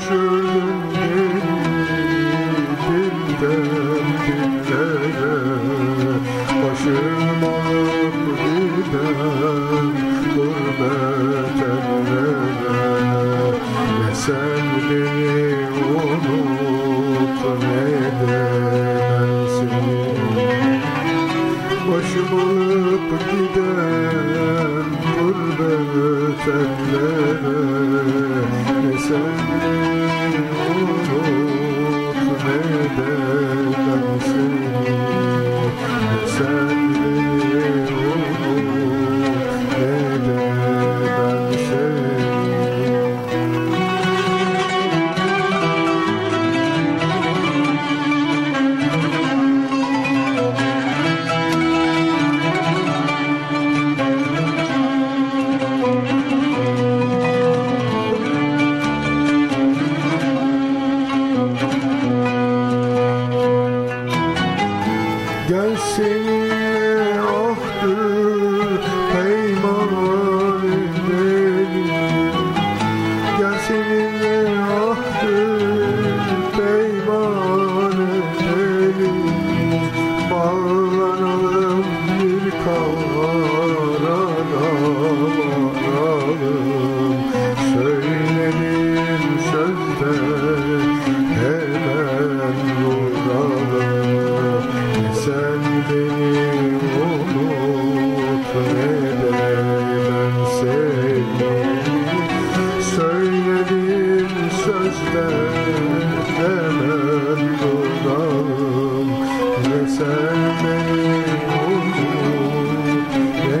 düşürdün beni dilden dillere Başım alıp giden gurbet ellere Ne sen beni unut ne de ben seni Başım alıp giden gurbet ellere sen Gel seninle ahtı peyman edelim Gel hemen vuralım Ne sen beni unut ne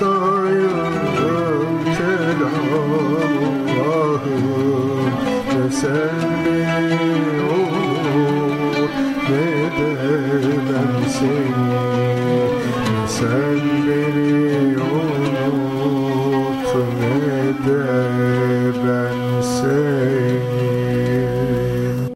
elma sayalım kelamullahım Ne sen beni unut ne de ben